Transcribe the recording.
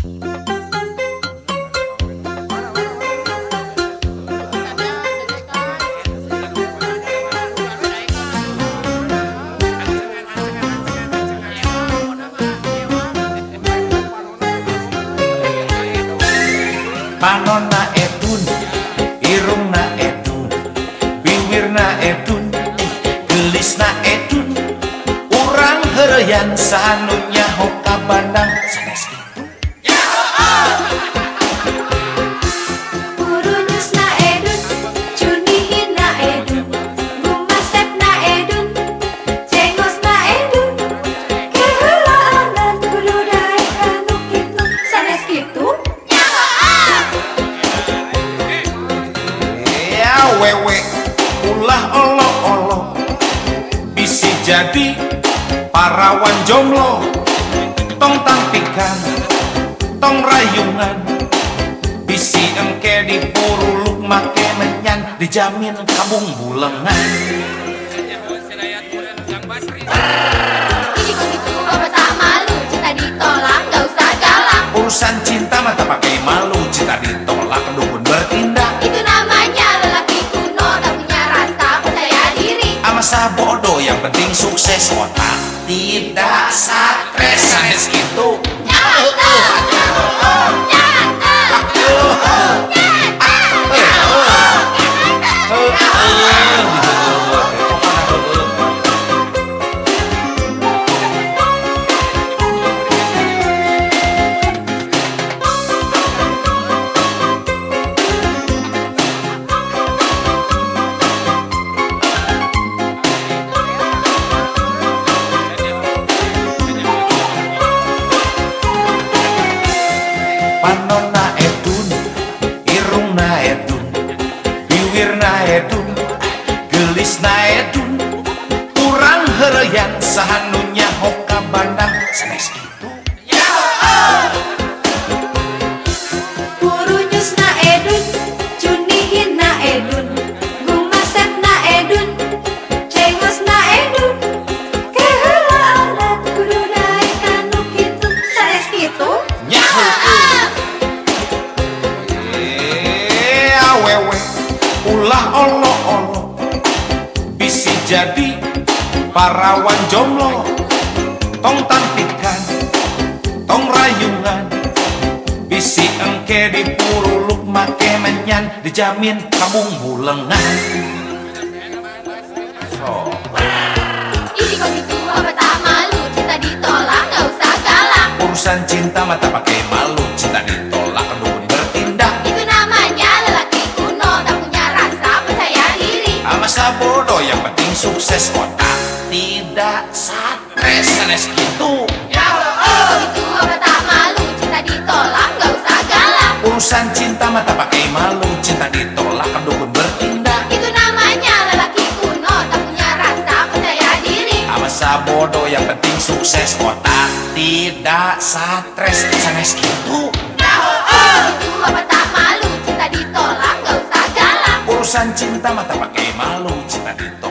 Panonna edun irungna edun biwirna edun gelisna edun. Urang heureyan sanunya hoka bandang wewe ulah olo-olo. Bisi jadi parawan jomblo. Tong tampikan tong rayungan. Bisi engke dipuruluk make menyan dijamin kabung bulengan. Gitu, urusan cinta mata pakai malu cinta ditolak yang penting sukses otak tidak stres. Sanes gitu Panonna edun Irungna edun Biwirna edun Gelisna edun. Kurang hereyan sahanunya hoka bandang Sanes. Olo-olo, bisi jadi parawan jomblo, tong tampikan, tong rayungan, bisi engke dipuruluk make menyan, dijamin kabung bulengan. So, Ini kok gitu, apa tak malu, cinta ditolak, gak usah galak. urusan cinta mata pakai malu, sukses otak tidak stres sanes gitu. Ini kok gitu, apa tak malu, cinta ditolak, gak usah galak. urusan cinta mata pakai malu cinta ditolak dukun bertindak. Itu namanya lelaki kuno, tak punya rasa percaya diri. masa bodoh yang penting sukses otak tidak stres sanes gitu. Itu apa tak malu, cinta ditolak, gak usah galak. urusan cinta mata pakai malu cinta ditolak